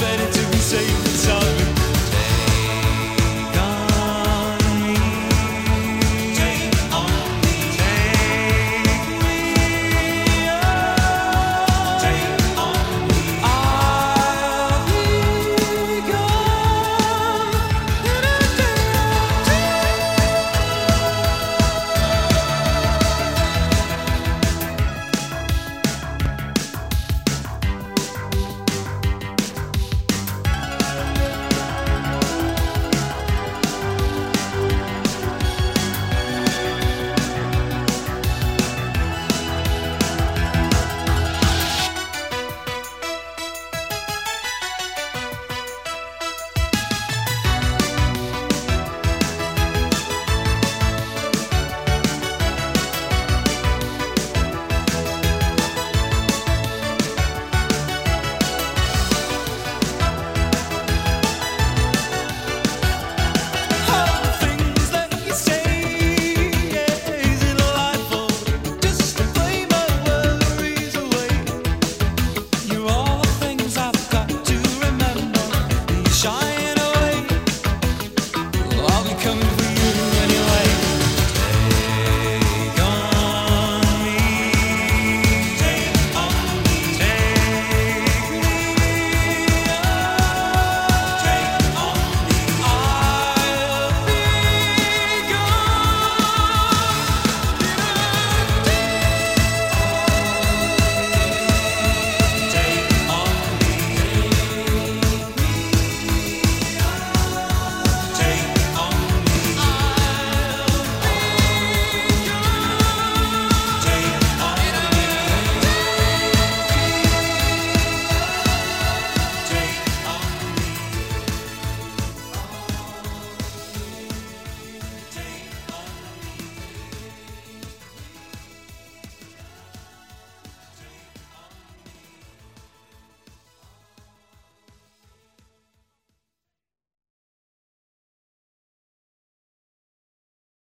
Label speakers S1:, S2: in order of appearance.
S1: better to